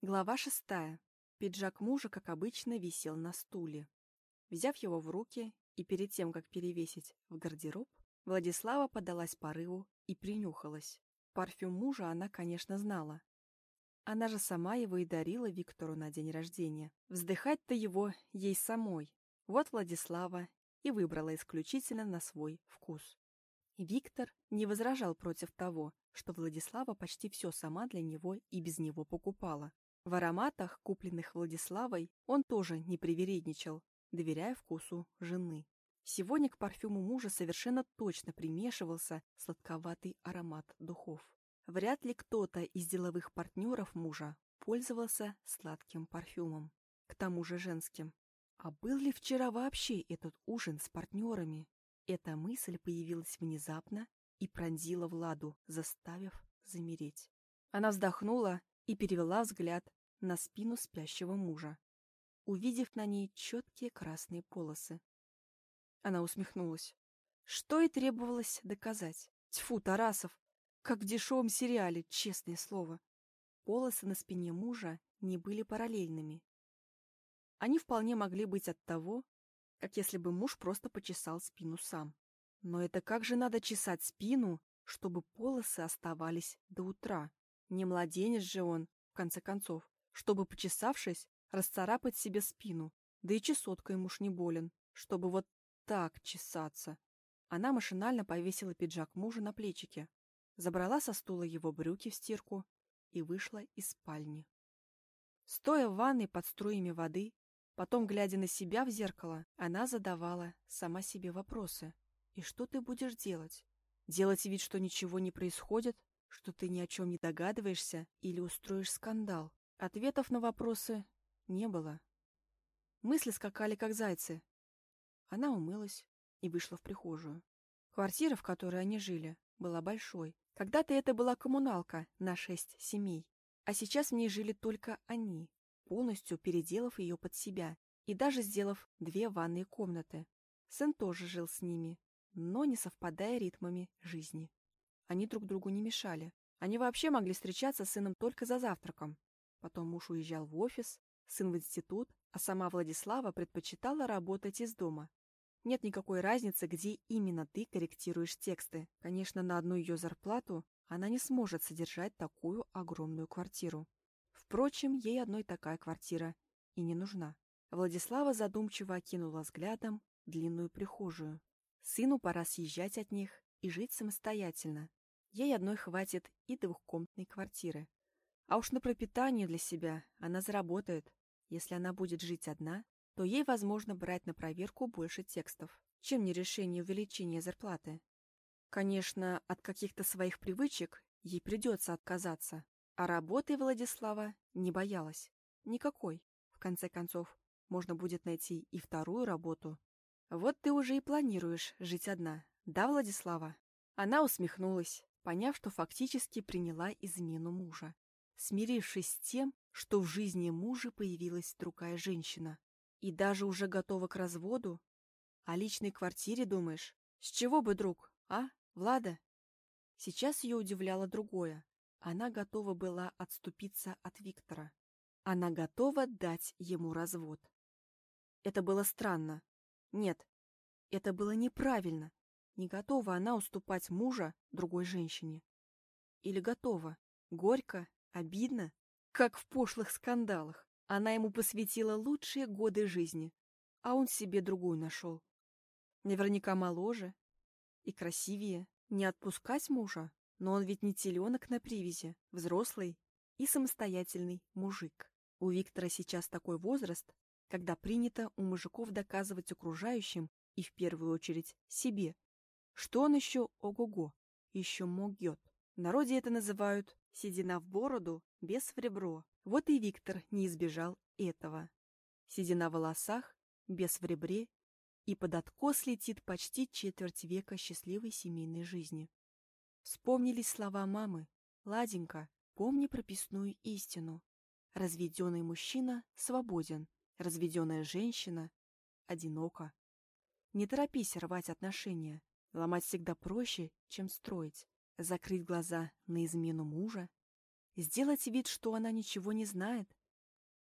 Глава шестая. Пиджак мужа, как обычно, висел на стуле. Взяв его в руки и перед тем, как перевесить в гардероб, Владислава подалась порыву и принюхалась. Парфюм мужа она, конечно, знала. Она же сама его и дарила Виктору на день рождения. Вздыхать-то его ей самой. Вот Владислава и выбрала исключительно на свой вкус. Виктор не возражал против того, что Владислава почти все сама для него и без него покупала. В ароматах, купленных Владиславой, он тоже не привередничал, доверяя вкусу жены. Сегодня к парфюму мужа совершенно точно примешивался сладковатый аромат духов. Вряд ли кто-то из деловых партнеров мужа пользовался сладким парфюмом, к тому же женским. А был ли вчера вообще этот ужин с партнерами? Эта мысль появилась внезапно и пронзила Владу, заставив замереть. Она вздохнула и перевела взгляд на спину спящего мужа, увидев на ней четкие красные полосы. Она усмехнулась. Что и требовалось доказать. Тьфу, Тарасов, как в дешевом сериале, честное слово. Полосы на спине мужа не были параллельными. Они вполне могли быть от того, как если бы муж просто почесал спину сам. Но это как же надо чесать спину, чтобы полосы оставались до утра? Не младенец же он, в конце концов чтобы, почесавшись, расцарапать себе спину. Да и чесоткой муж не болен, чтобы вот так чесаться. Она машинально повесила пиджак мужа на плечики, забрала со стула его брюки в стирку и вышла из спальни. Стоя в ванной под струями воды, потом, глядя на себя в зеркало, она задавала сама себе вопросы. «И что ты будешь делать? Делать вид, что ничего не происходит, что ты ни о чем не догадываешься или устроишь скандал? Ответов на вопросы не было. Мысли скакали, как зайцы. Она умылась и вышла в прихожую. Квартира, в которой они жили, была большой. Когда-то это была коммуналка на шесть семей, а сейчас в ней жили только они, полностью переделав ее под себя и даже сделав две ванные комнаты. Сын тоже жил с ними, но не совпадая ритмами жизни. Они друг другу не мешали. Они вообще могли встречаться с сыном только за завтраком. Потом муж уезжал в офис, сын в институт, а сама Владислава предпочитала работать из дома. Нет никакой разницы, где именно ты корректируешь тексты. Конечно, на одну ее зарплату она не сможет содержать такую огромную квартиру. Впрочем, ей одной такая квартира и не нужна. Владислава задумчиво окинула взглядом длинную прихожую. Сыну пора съезжать от них и жить самостоятельно. Ей одной хватит и двухкомнатной квартиры. А уж на пропитание для себя она заработает. Если она будет жить одна, то ей возможно брать на проверку больше текстов, чем не решение увеличения зарплаты. Конечно, от каких-то своих привычек ей придется отказаться, а работы Владислава не боялась. Никакой. В конце концов, можно будет найти и вторую работу. Вот ты уже и планируешь жить одна, да, Владислава? Она усмехнулась, поняв, что фактически приняла измену мужа смирившись с тем, что в жизни мужа появилась другая женщина. И даже уже готова к разводу? О личной квартире думаешь? С чего бы, друг, а, Влада? Сейчас ее удивляло другое. Она готова была отступиться от Виктора. Она готова дать ему развод. Это было странно. Нет, это было неправильно. Не готова она уступать мужа другой женщине. Или готова? Горько Обидно, как в пошлых скандалах. Она ему посвятила лучшие годы жизни, а он себе другую нашел. Наверняка моложе и красивее. Не отпускать мужа, но он ведь не теленок на привязи, взрослый и самостоятельный мужик. У Виктора сейчас такой возраст, когда принято у мужиков доказывать окружающим и в первую очередь себе, что он еще ого-го, еще могет. В народе это называют Седина в бороду, без в ребро. Вот и Виктор не избежал этого. Седина в волосах, без в ребре, и под откос летит почти четверть века счастливой семейной жизни. Вспомнились слова мамы. «Ладенька, помни прописную истину. Разведенный мужчина свободен, разведенная женщина одинока. Не торопись рвать отношения. Ломать всегда проще, чем строить закрыть глаза на измену мужа, Сделать вид, что она ничего не знает?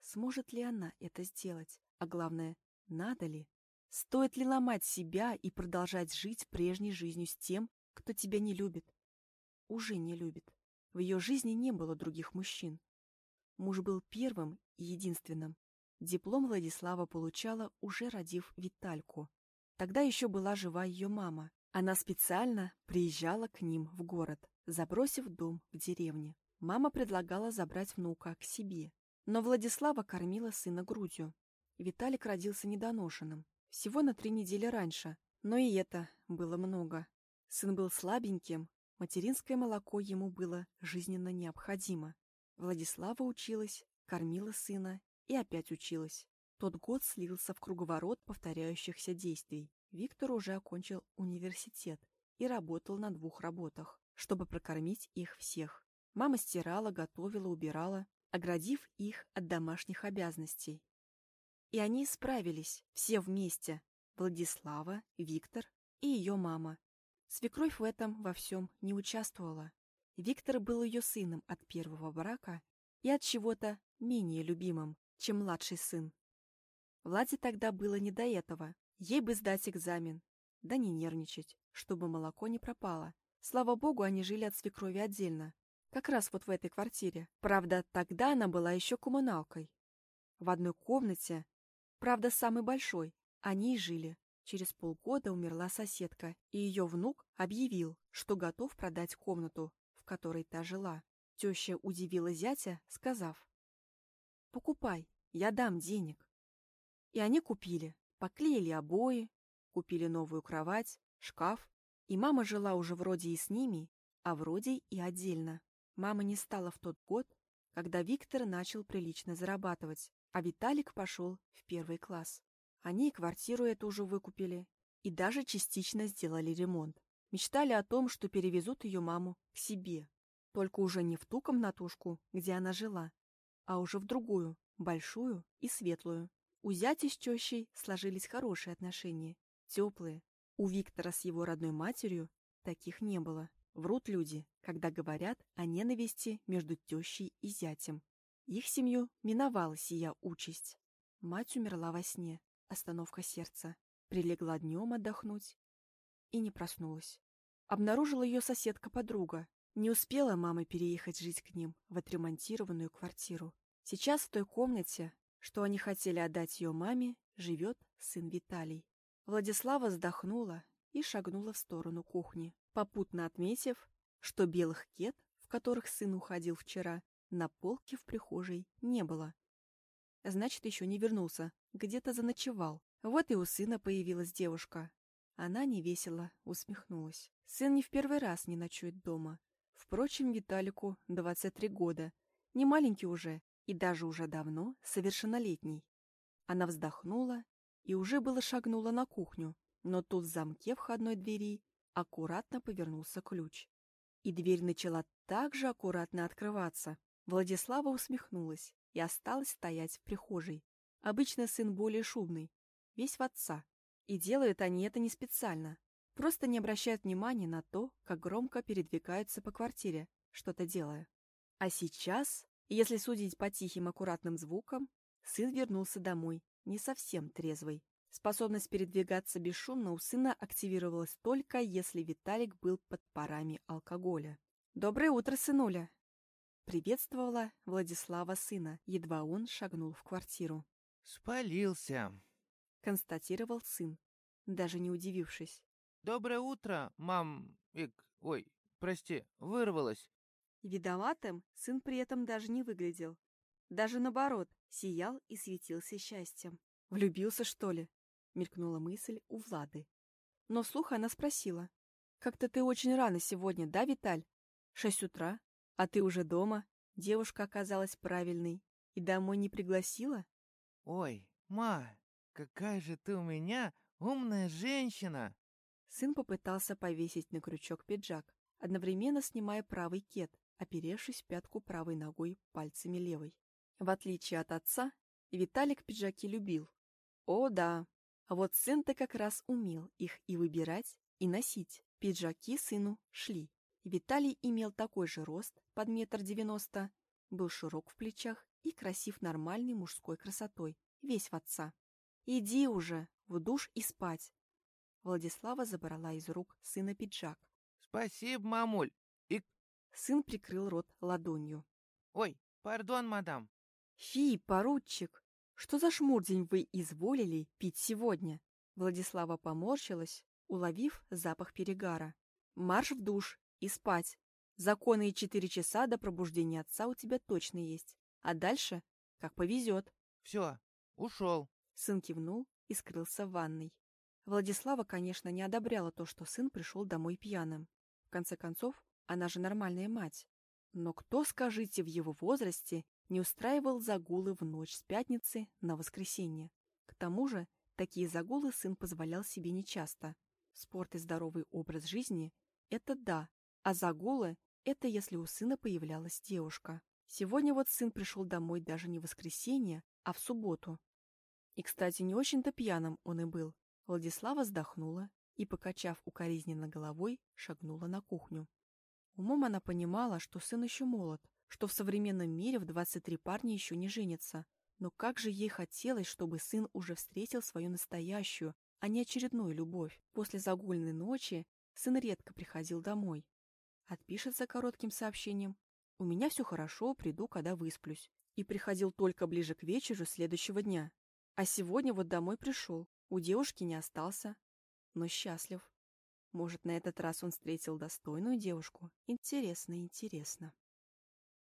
Сможет ли она это сделать? А главное, надо ли? Стоит ли ломать себя и продолжать жить прежней жизнью с тем, кто тебя не любит? Уже не любит. В ее жизни не было других мужчин. Муж был первым и единственным. Диплом Владислава получала, уже родив Витальку. Тогда еще была жива ее мама. Она специально приезжала к ним в город, забросив дом в деревне. Мама предлагала забрать внука к себе. Но Владислава кормила сына грудью. Виталик родился недоношенным. Всего на три недели раньше. Но и это было много. Сын был слабеньким, материнское молоко ему было жизненно необходимо. Владислава училась, кормила сына и опять училась. Тот год слился в круговорот повторяющихся действий. Виктор уже окончил университет и работал на двух работах, чтобы прокормить их всех. Мама стирала, готовила, убирала, оградив их от домашних обязанностей. И они справились, все вместе. Владислава, Виктор и ее мама. Свекровь в этом во всем не участвовала. Виктор был ее сыном от первого брака и от чего-то менее любимым, чем младший сын. Владе тогда было не до этого. Ей бы сдать экзамен, да не нервничать, чтобы молоко не пропало. Слава богу, они жили от свекрови отдельно. Как раз вот в этой квартире. Правда, тогда она была еще коммуналкой. В одной комнате, правда, самой большой, они и жили. Через полгода умерла соседка, и ее внук объявил, что готов продать комнату, в которой та жила. Теща удивила зятя, сказав, «Покупай, я дам денег». И они купили. Поклеили обои, купили новую кровать, шкаф, и мама жила уже вроде и с ними, а вроде и отдельно. Мама не стала в тот год, когда Виктор начал прилично зарабатывать, а Виталик пошел в первый класс. Они и квартиру эту уже выкупили, и даже частично сделали ремонт. Мечтали о том, что перевезут ее маму к себе. Только уже не в ту комнатушку, где она жила, а уже в другую, большую и светлую, у зятя с тещей сложились хорошие отношения, теплые. У Виктора с его родной матерью таких не было. Врут люди, когда говорят о ненависти между тещей и зятем. Их семью миновала сия участь. Мать умерла во сне, остановка сердца. Прилегла днем отдохнуть и не проснулась. Обнаружила ее соседка-подруга. Не успела мама переехать жить к ним в отремонтированную квартиру. Сейчас в той комнате, что они хотели отдать ее маме, живет сын Виталий. Владислава вздохнула и шагнула в сторону кухни, попутно отметив, что белых кет, в которых сын уходил вчера, на полке в прихожей не было. Значит, еще не вернулся, где-то заночевал. Вот и у сына появилась девушка. Она невесело усмехнулась. Сын не в первый раз не ночует дома. Впрочем, Виталику 23 года. Не маленький уже, и даже уже давно совершеннолетний. Она вздохнула и уже было шагнула на кухню, но тут в замке входной двери аккуратно повернулся ключ. И дверь начала так же аккуратно открываться. Владислава усмехнулась и осталась стоять в прихожей. Обычно сын более шумный, весь в отца. И делают они это не специально. Просто не обращают внимания на то, как громко передвигаются по квартире, что-то делая. А сейчас если судить по тихим аккуратным звукам, сын вернулся домой, не совсем трезвый. Способность передвигаться бесшумно у сына активировалась только, если Виталик был под парами алкоголя. «Доброе утро, сынуля!» Приветствовала Владислава сына, едва он шагнул в квартиру. «Спалился», — констатировал сын, даже не удивившись. «Доброе утро, мам... Ик, ой, прости, вырвалась. Видоватым сын при этом даже не выглядел. Даже наоборот, сиял и светился счастьем. «Влюбился, что ли?» — мелькнула мысль у Влады. Но вслух она спросила. «Как-то ты очень рано сегодня, да, Виталь? Шесть утра? А ты уже дома? Девушка оказалась правильной. И домой не пригласила?» «Ой, ма, какая же ты у меня умная женщина!» Сын попытался повесить на крючок пиджак, одновременно снимая правый кет, оперевшись в пятку правой ногой пальцами левой. В отличие от отца, Виталик пиджаки любил. О, да. А вот сын-то как раз умел их и выбирать, и носить. Пиджаки сыну шли. Виталий имел такой же рост, под метр девяносто, был широк в плечах и красив нормальной мужской красотой, весь в отца. «Иди уже, в душ и спать!» Владислава забрала из рук сына пиджак. Спасибо, мамуль. Сын прикрыл рот ладонью. Ой, пардон, мадам. «Фи, поручик, что за шмурдень вы изволили пить сегодня?» Владислава поморщилась, уловив запах перегара. «Марш в душ и спать. Законные четыре часа до пробуждения отца у тебя точно есть. А дальше, как повезет». Все, ушел. Сын кивнул и скрылся в ванной. Владислава, конечно, не одобряла то, что сын пришел домой пьяным. В конце концов, она же нормальная мать. Но кто, скажите, в его возрасте не устраивал загулы в ночь с пятницы на воскресенье? К тому же, такие загулы сын позволял себе нечасто. Спорт и здоровый образ жизни – это да, а загулы – это если у сына появлялась девушка. Сегодня вот сын пришел домой даже не в воскресенье, а в субботу. И, кстати, не очень-то пьяным он и был. Владислава вздохнула и, покачав укоризненно головой, шагнула на кухню. Умом она понимала, что сын еще молод, что в современном мире в 23 парни еще не женятся. Но как же ей хотелось, чтобы сын уже встретил свою настоящую, а не очередную любовь. После загульной ночи сын редко приходил домой. Отпишется коротким сообщением «У меня все хорошо, приду, когда высплюсь». И приходил только ближе к вечеру следующего дня. А сегодня вот домой пришел, у девушки не остался, но счастлив. Может, на этот раз он встретил достойную девушку? Интересно, интересно.